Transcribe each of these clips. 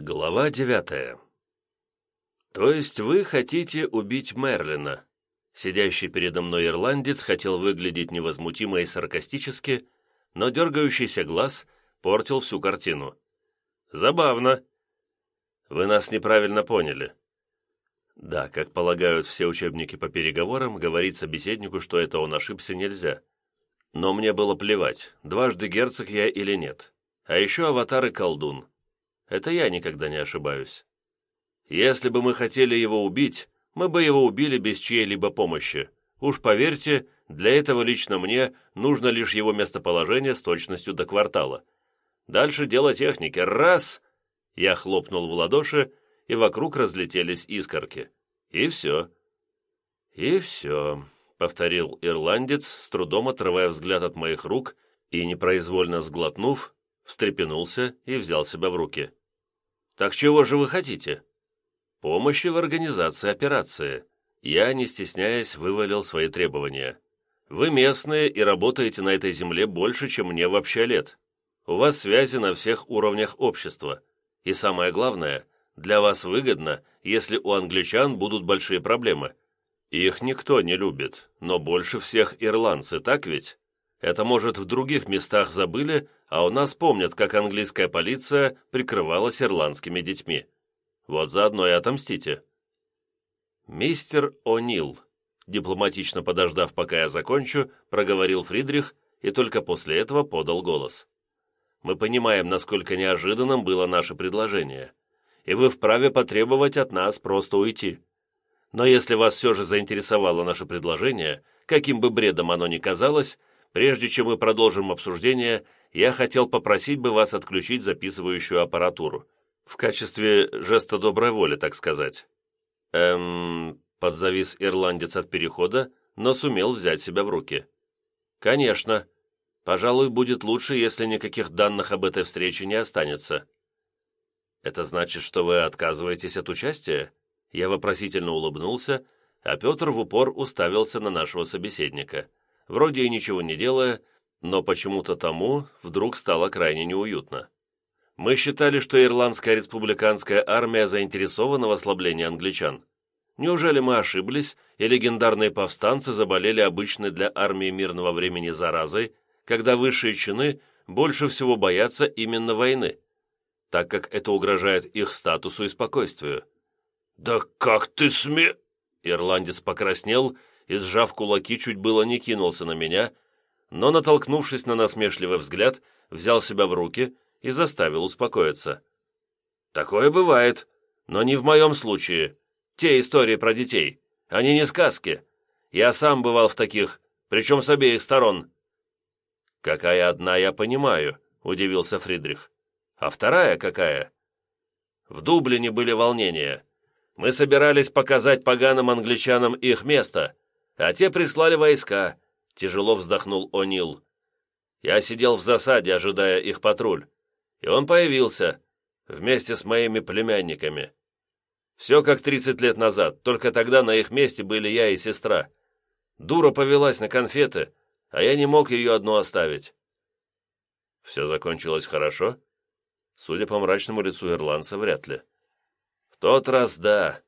Глава девятая. То есть вы хотите убить Мерлина? Сидящий передо мной ирландец хотел выглядеть невозмутимо и саркастически, но дергающийся глаз портил всю картину. Забавно. Вы нас неправильно поняли. Да, как полагают все учебники по переговорам, говорить собеседнику, что это он ошибся, нельзя. Но мне было плевать, дважды герцог я или нет. А еще аватар и колдун. Это я никогда не ошибаюсь. Если бы мы хотели его убить, мы бы его убили без чьей-либо помощи. Уж поверьте, для этого лично мне нужно лишь его местоположение с точностью до квартала. Дальше дело техники. Раз! Я хлопнул в ладоши, и вокруг разлетелись искорки. И все. И все, повторил ирландец, с трудом отрывая взгляд от моих рук и, непроизвольно сглотнув, встрепенулся и взял себя в руки. «Так чего же вы хотите?» «Помощи в организации операции». Я, не стесняясь, вывалил свои требования. «Вы местные и работаете на этой земле больше, чем мне вообще лет. У вас связи на всех уровнях общества. И самое главное, для вас выгодно, если у англичан будут большие проблемы. Их никто не любит, но больше всех ирландцы, так ведь? Это, может, в других местах забыли, а у нас помнят, как английская полиция прикрывалась ирландскими детьми. Вот заодно и отомстите. «Мистер О'Нил», дипломатично подождав, пока я закончу, проговорил Фридрих и только после этого подал голос. «Мы понимаем, насколько неожиданным было наше предложение, и вы вправе потребовать от нас просто уйти. Но если вас все же заинтересовало наше предложение, каким бы бредом оно ни казалось, Прежде чем мы продолжим обсуждение, я хотел попросить бы вас отключить записывающую аппаратуру. В качестве жеста доброй воли, так сказать. Эм... Подзавис ирландец от перехода, но сумел взять себя в руки. «Конечно. Пожалуй, будет лучше, если никаких данных об этой встрече не останется». «Это значит, что вы отказываетесь от участия?» Я вопросительно улыбнулся, а Петр в упор уставился на нашего собеседника вроде и ничего не делая, но почему-то тому вдруг стало крайне неуютно. Мы считали, что Ирландская республиканская армия заинтересована в ослаблении англичан. Неужели мы ошиблись, и легендарные повстанцы заболели обычной для армии мирного времени заразой, когда высшие чины больше всего боятся именно войны, так как это угрожает их статусу и спокойствию? «Да как ты сме...» Ирландец покраснел и, сжав кулаки, чуть было не кинулся на меня, но, натолкнувшись на насмешливый взгляд, взял себя в руки и заставил успокоиться. «Такое бывает, но не в моем случае. Те истории про детей, они не сказки. Я сам бывал в таких, причем с обеих сторон». «Какая одна, я понимаю», — удивился Фридрих. «А вторая какая?» В Дублине были волнения. Мы собирались показать поганым англичанам их место, а те прислали войска», — тяжело вздохнул О'Нил. «Я сидел в засаде, ожидая их патруль, и он появился, вместе с моими племянниками. Все как тридцать лет назад, только тогда на их месте были я и сестра. Дура повелась на конфеты, а я не мог ее одну оставить». «Все закончилось хорошо?» Судя по мрачному лицу ирландца, вряд ли. «В тот раз да».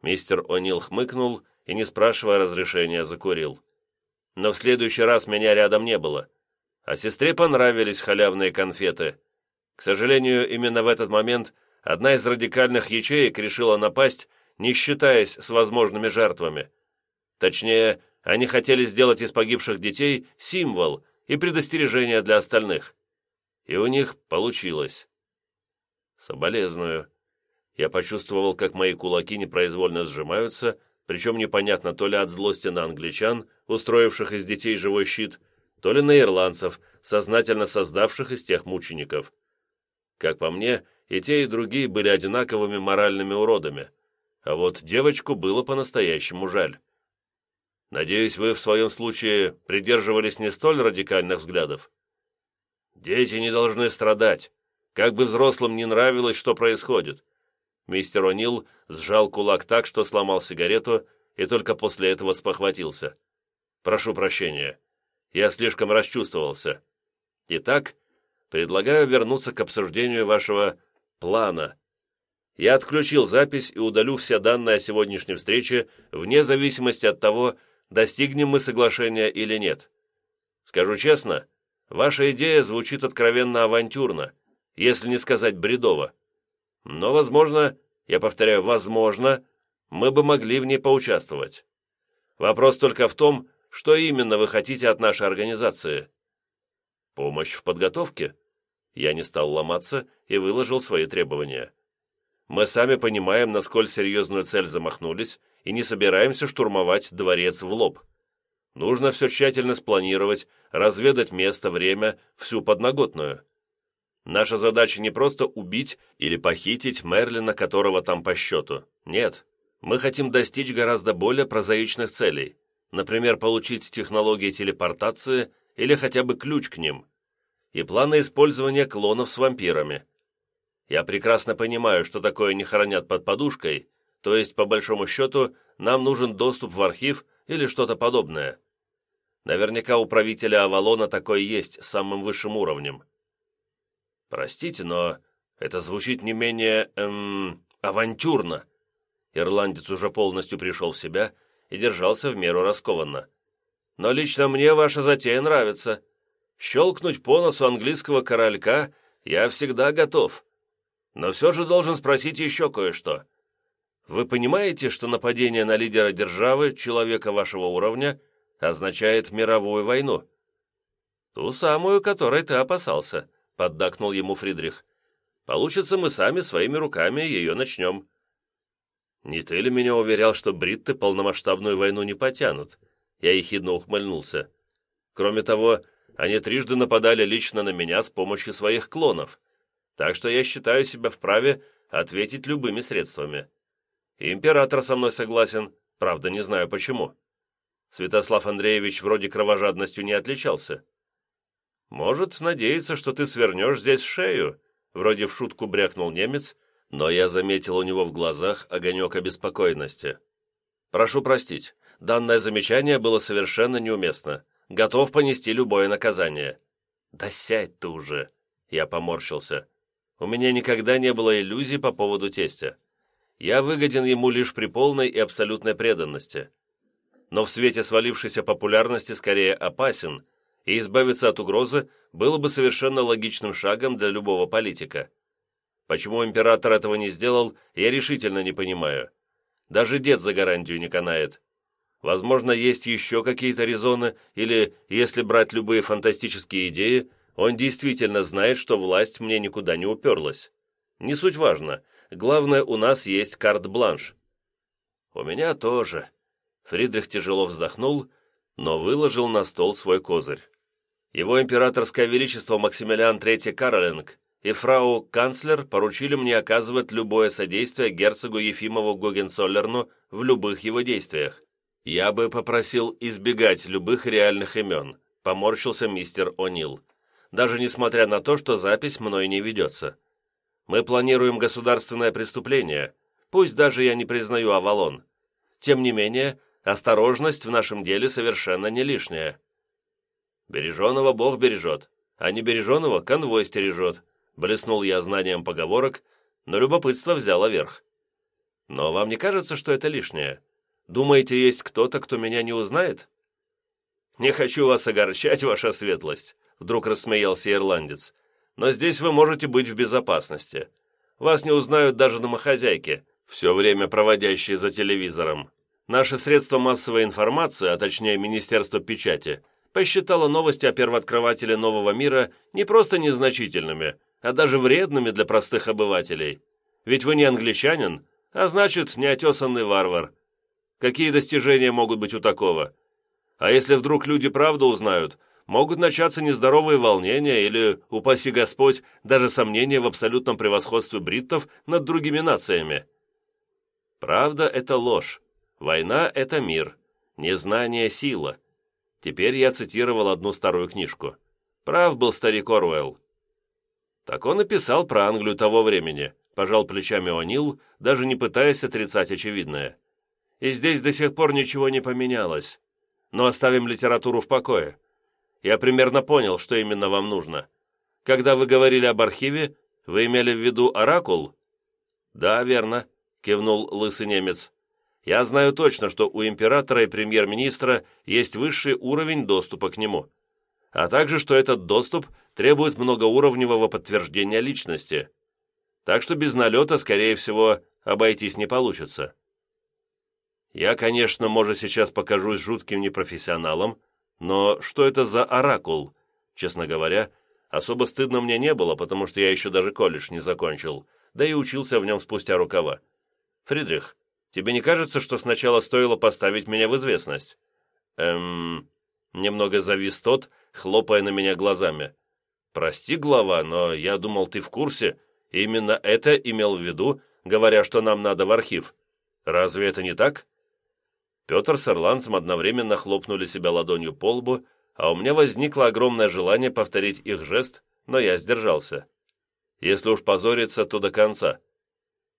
Мистер О'Нил хмыкнул и, не спрашивая разрешения, закурил. Но в следующий раз меня рядом не было. А сестре понравились халявные конфеты. К сожалению, именно в этот момент одна из радикальных ячеек решила напасть, не считаясь с возможными жертвами. Точнее, они хотели сделать из погибших детей символ и предостережение для остальных. И у них получилось. Соболезную. Я почувствовал, как мои кулаки непроизвольно сжимаются, причем непонятно то ли от злости на англичан, устроивших из детей живой щит, то ли на ирландцев, сознательно создавших из тех мучеников. Как по мне, и те, и другие были одинаковыми моральными уродами, а вот девочку было по-настоящему жаль. Надеюсь, вы в своем случае придерживались не столь радикальных взглядов. Дети не должны страдать, как бы взрослым не нравилось, что происходит. Мистер О'Нил сжал кулак так, что сломал сигарету, и только после этого спохватился. «Прошу прощения. Я слишком расчувствовался. Итак, предлагаю вернуться к обсуждению вашего плана. Я отключил запись и удалю все данные о сегодняшней встрече вне зависимости от того, достигнем мы соглашения или нет. Скажу честно, ваша идея звучит откровенно авантюрно, если не сказать бредово. Но, возможно, я повторяю, возможно, мы бы могли в ней поучаствовать. Вопрос только в том, что именно вы хотите от нашей организации. Помощь в подготовке? Я не стал ломаться и выложил свои требования. Мы сами понимаем, на сколь серьезную цель замахнулись, и не собираемся штурмовать дворец в лоб. Нужно все тщательно спланировать, разведать место, время, всю подноготную. Наша задача не просто убить или похитить Мерлина, которого там по счету. Нет, мы хотим достичь гораздо более прозаичных целей. Например, получить технологии телепортации или хотя бы ключ к ним. И планы использования клонов с вампирами. Я прекрасно понимаю, что такое не хранят под подушкой, то есть, по большому счету, нам нужен доступ в архив или что-то подобное. Наверняка у правителя Авалона такое есть самым высшим уровнем. Простите, но это звучит не менее, эм, авантюрно. Ирландец уже полностью пришел в себя и держался в меру раскованно. Но лично мне ваша затея нравится. Щелкнуть по носу английского королька я всегда готов. Но все же должен спросить еще кое-что. Вы понимаете, что нападение на лидера державы, человека вашего уровня, означает мировую войну? Ту самую, которой ты опасался. — поддакнул ему Фридрих. «Получится, мы сами своими руками ее начнем». «Не ты ли меня уверял, что бритты полномасштабную войну не потянут?» Я ехидно ухмыльнулся. «Кроме того, они трижды нападали лично на меня с помощью своих клонов, так что я считаю себя вправе ответить любыми средствами. И император со мной согласен, правда, не знаю почему. Святослав Андреевич вроде кровожадностью не отличался. «Может, надеяться, что ты свернешь здесь шею», вроде в шутку брякнул немец, но я заметил у него в глазах огонек обеспокоенности. «Прошу простить, данное замечание было совершенно неуместно. Готов понести любое наказание». «Да сядь ты уже!» Я поморщился. «У меня никогда не было иллюзий по поводу тестя. Я выгоден ему лишь при полной и абсолютной преданности. Но в свете свалившейся популярности скорее опасен, и избавиться от угрозы было бы совершенно логичным шагом для любого политика. Почему император этого не сделал, я решительно не понимаю. Даже дед за гарантию не канает. Возможно, есть еще какие-то резоны, или, если брать любые фантастические идеи, он действительно знает, что власть мне никуда не уперлась. Не суть важно. Главное, у нас есть карт-бланш. У меня тоже. Фридрих тяжело вздохнул, но выложил на стол свой козырь. Его императорское величество Максимилиан III Каролинг и фрау канцлер поручили мне оказывать любое содействие герцогу Ефимову Гогенцоллерну в любых его действиях. Я бы попросил избегать любых реальных имен, поморщился мистер О'Нил, даже несмотря на то, что запись мной не ведется. Мы планируем государственное преступление, пусть даже я не признаю Авалон. Тем не менее, осторожность в нашем деле совершенно не лишняя. Береженого Бог бережет, а не береженого конвой стережет», блеснул я знанием поговорок, но любопытство взяло верх. «Но вам не кажется, что это лишнее? Думаете, есть кто-то, кто меня не узнает?» «Не хочу вас огорчать, ваша светлость», вдруг рассмеялся ирландец. «Но здесь вы можете быть в безопасности. Вас не узнают даже домохозяйки, все время проводящие за телевизором. Наши средства массовой информации, а точнее Министерство печати – посчитала новости о первооткрывателе нового мира не просто незначительными, а даже вредными для простых обывателей. Ведь вы не англичанин, а значит, неотесанный варвар. Какие достижения могут быть у такого? А если вдруг люди правду узнают, могут начаться нездоровые волнения или, упаси Господь, даже сомнения в абсолютном превосходстве бриттов над другими нациями. Правда – это ложь. Война – это мир. Незнание – сила. Теперь я цитировал одну старую книжку. Прав был старик Орвелл. Так он и писал про Англию того времени, пожал плечами О'Нил, даже не пытаясь отрицать очевидное. И здесь до сих пор ничего не поменялось. Но оставим литературу в покое. Я примерно понял, что именно вам нужно. Когда вы говорили об архиве, вы имели в виду оракул? «Да, верно», — кивнул лысый немец. «Я знаю точно, что у императора и премьер-министра есть высший уровень доступа к нему, а также, что этот доступ требует многоуровневого подтверждения личности. Так что без налета, скорее всего, обойтись не получится». Я, конечно, может, сейчас покажусь жутким непрофессионалом, но что это за оракул? Честно говоря, особо стыдно мне не было, потому что я еще даже колледж не закончил, да и учился в нем спустя рукава. Фридрих, тебе не кажется, что сначала стоило поставить меня в известность? Эм... Немного завис тот, хлопая на меня глазами. «Прости, глава, но я думал, ты в курсе. Именно это имел в виду, говоря, что нам надо в архив. Разве это не так?» Петр с ирландцем одновременно хлопнули себя ладонью по лбу, а у меня возникло огромное желание повторить их жест, но я сдержался. Если уж позориться, то до конца.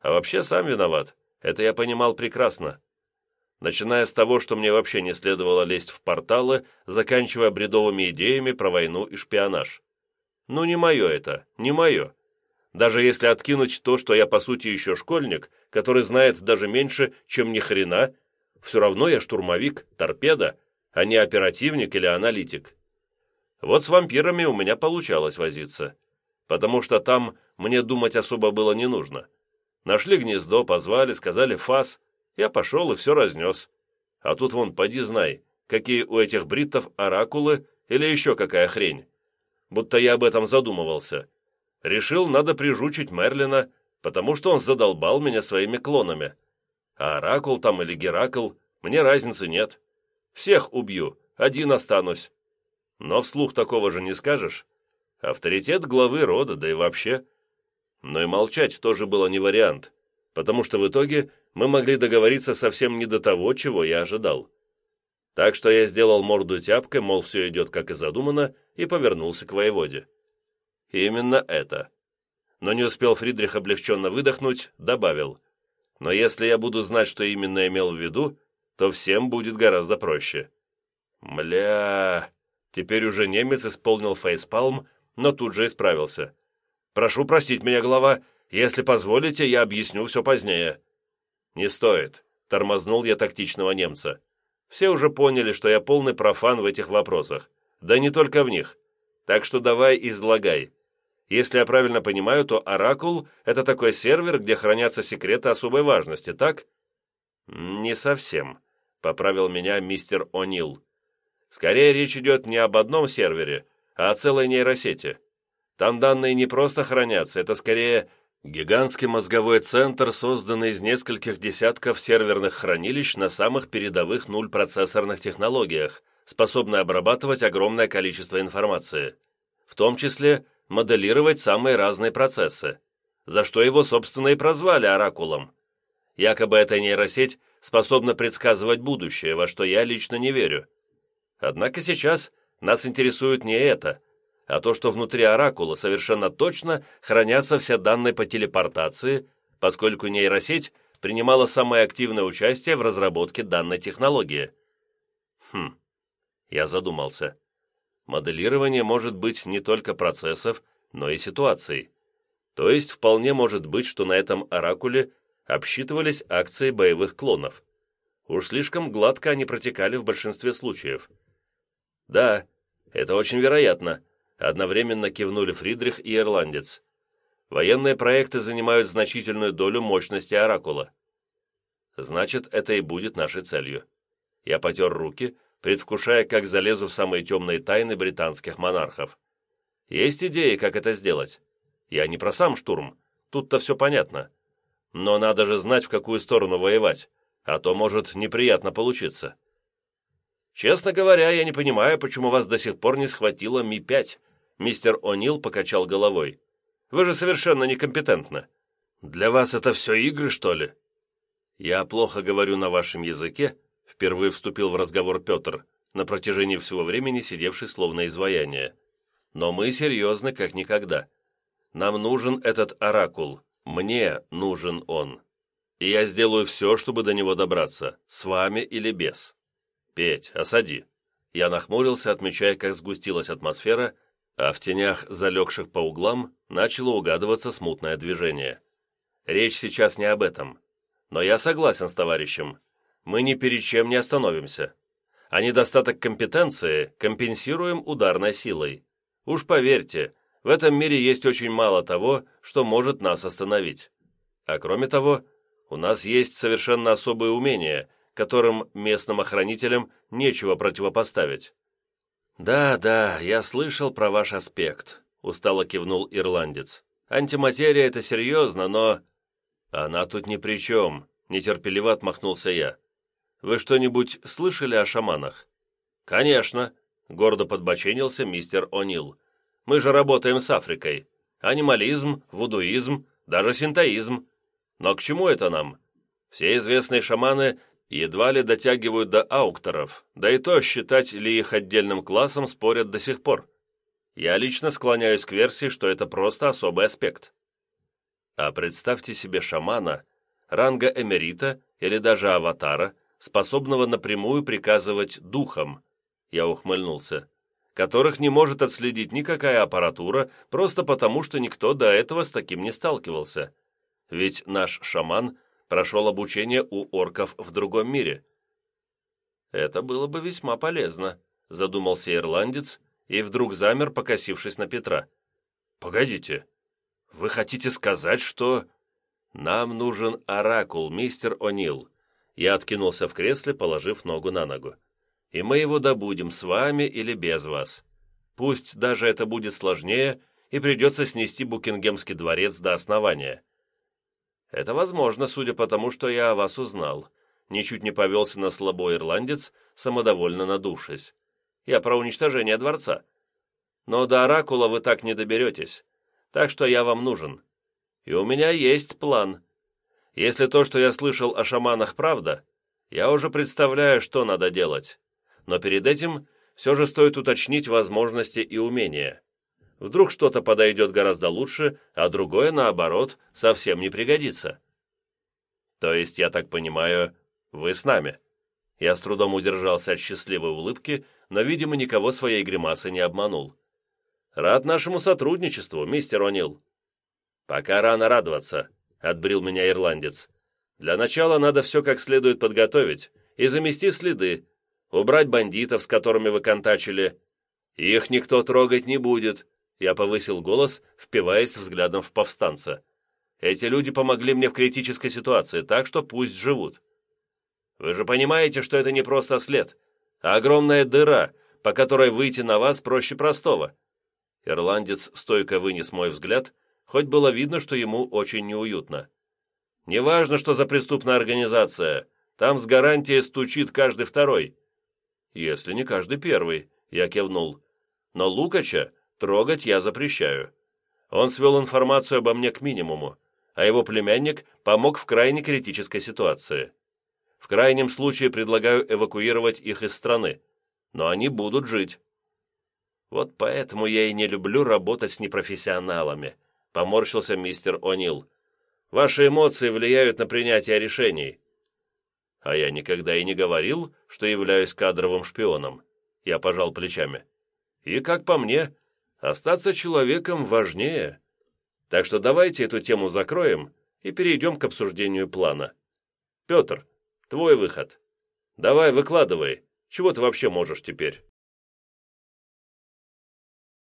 А вообще сам виноват, это я понимал прекрасно. Начиная с того, что мне вообще не следовало лезть в порталы, заканчивая бредовыми идеями про войну и шпионаж. Ну не мое это, не мое. Даже если откинуть то, что я по сути еще школьник, который знает даже меньше, чем ни хрена, все равно я штурмовик, торпеда, а не оперативник или аналитик. Вот с вампирами у меня получалось возиться, потому что там мне думать особо было не нужно. Нашли гнездо, позвали, сказали «фас», я пошел и все разнес. А тут вон, поди знай, какие у этих бриттов оракулы или еще какая хрень. Будто я об этом задумывался. Решил, надо прижучить Мерлина, потому что он задолбал меня своими клонами. А Оракул там или Геракл, мне разницы нет. Всех убью, один останусь. Но вслух такого же не скажешь. Авторитет главы рода, да и вообще. Но и молчать тоже было не вариант, потому что в итоге мы могли договориться совсем не до того, чего я ожидал. Так что я сделал морду тяпкой, мол, все идет как и задумано, и повернулся к воеводе. Именно это. Но не успел Фридрих облегченно выдохнуть, добавил – но если я буду знать, что именно имел в виду, то всем будет гораздо проще. Мля... Теперь уже немец исполнил фейспалм, но тут же исправился. «Прошу простить меня, глава. Если позволите, я объясню все позднее». «Не стоит», — тормознул я тактичного немца. «Все уже поняли, что я полный профан в этих вопросах. Да не только в них. Так что давай излагай. Если я правильно понимаю, то Оракул — это такой сервер, где хранятся секреты особой важности, так?» «Не совсем», — поправил меня мистер О'Нил. «Скорее речь идет не об одном сервере, а о целой нейросети. Там данные не просто хранятся, это скорее гигантский мозговой центр, созданный из нескольких десятков серверных хранилищ на самых передовых нуль-процессорных технологиях, способный обрабатывать огромное количество информации, в том числе моделировать самые разные процессы, за что его, собственно, и прозвали Оракулом. Якобы эта нейросеть способна предсказывать будущее, во что я лично не верю. Однако сейчас нас интересует не это, а то, что внутри Оракула совершенно точно хранятся все данные по телепортации, поскольку нейросеть принимала самое активное участие в разработке данной технологии. Хм, я задумался. Моделирование может быть не только процессов, но и ситуаций. То есть вполне может быть, что на этом оракуле обсчитывались акции боевых клонов. Уж слишком гладко они протекали в большинстве случаев. Да, это очень вероятно, одновременно кивнули Фридрих и Ирландец. Военные проекты занимают значительную долю мощности оракула. Значит, это и будет нашей целью. Я потер руки, предвкушая, как залезу в самые темные тайны британских монархов. Есть идеи, как это сделать. Я не про сам штурм, тут-то все понятно. Но надо же знать, в какую сторону воевать, а то может неприятно получиться. Честно говоря, я не понимаю, почему вас до сих пор не схватило Ми-5. Мистер О'Нил покачал головой. Вы же совершенно некомпетентны. Для вас это все игры, что ли? Я плохо говорю на вашем языке, Впервые вступил в разговор Петр, на протяжении всего времени сидевший словно изваяние. «Но мы серьезны, как никогда. Нам нужен этот оракул. Мне нужен он. И я сделаю все, чтобы до него добраться, с вами или без. Петь, осади». Я нахмурился, отмечая, как сгустилась атмосфера, а в тенях, залегших по углам, начало угадываться смутное движение. Речь сейчас не об этом. Но я согласен с товарищем. Мы ни перед чем не остановимся. А недостаток компетенции компенсируем ударной силой. Уж поверьте, в этом мире есть очень мало того, что может нас остановить. А кроме того, у нас есть совершенно особые умения, которым местным охранителям нечего противопоставить. «Да, да, я слышал про ваш аспект», — устало кивнул ирландец. «Антиматерия — это серьезно, но...» «Она тут ни при чем», — нетерпеливо отмахнулся я. «Вы что-нибудь слышали о шаманах?» «Конечно», — гордо подбоченился мистер О'Нил. Мы же работаем с Африкой. Анимализм, вудуизм, даже синтоизм. Но к чему это нам? Все известные шаманы едва ли дотягивают до аукторов, да и то, считать ли их отдельным классом, спорят до сих пор. Я лично склоняюсь к версии, что это просто особый аспект. А представьте себе шамана, ранга эмерита или даже аватара, способного напрямую приказывать духом. Я ухмыльнулся которых не может отследить никакая аппаратура, просто потому, что никто до этого с таким не сталкивался. Ведь наш шаман прошел обучение у орков в другом мире. «Это было бы весьма полезно», — задумался ирландец и вдруг замер, покосившись на Петра. «Погодите, вы хотите сказать, что...» «Нам нужен оракул, мистер О'Нил». Я откинулся в кресле, положив ногу на ногу и мы его добудем с вами или без вас. Пусть даже это будет сложнее, и придется снести Букингемский дворец до основания. Это возможно, судя по тому, что я о вас узнал. Ничуть не повелся на слабой ирландец, самодовольно надувшись. Я про уничтожение дворца. Но до Оракула вы так не доберетесь, так что я вам нужен. И у меня есть план. Если то, что я слышал о шаманах, правда, я уже представляю, что надо делать но перед этим все же стоит уточнить возможности и умения. Вдруг что-то подойдет гораздо лучше, а другое, наоборот, совсем не пригодится. То есть, я так понимаю, вы с нами. Я с трудом удержался от счастливой улыбки, но, видимо, никого своей гримасы не обманул. Рад нашему сотрудничеству, мистер О'Нил. Пока рано радоваться, отбрил меня ирландец. Для начала надо все как следует подготовить и замести следы, убрать бандитов, с которыми вы контачили. Их никто трогать не будет», — я повысил голос, впиваясь взглядом в повстанца. «Эти люди помогли мне в критической ситуации, так что пусть живут. Вы же понимаете, что это не просто след, а огромная дыра, по которой выйти на вас проще простого». Ирландец стойко вынес мой взгляд, хоть было видно, что ему очень неуютно. «Неважно, что за преступная организация, там с гарантией стучит каждый второй. «Если не каждый первый», — я кивнул. «Но Лукача трогать я запрещаю. Он свел информацию обо мне к минимуму, а его племянник помог в крайне критической ситуации. В крайнем случае предлагаю эвакуировать их из страны, но они будут жить». «Вот поэтому я и не люблю работать с непрофессионалами», — поморщился мистер О'Нил. «Ваши эмоции влияют на принятие решений. А я никогда и не говорил, что являюсь кадровым шпионом. Я пожал плечами. И, как по мне, остаться человеком важнее. Так что давайте эту тему закроем и перейдем к обсуждению плана. Петр, твой выход. Давай, выкладывай. Чего ты вообще можешь теперь?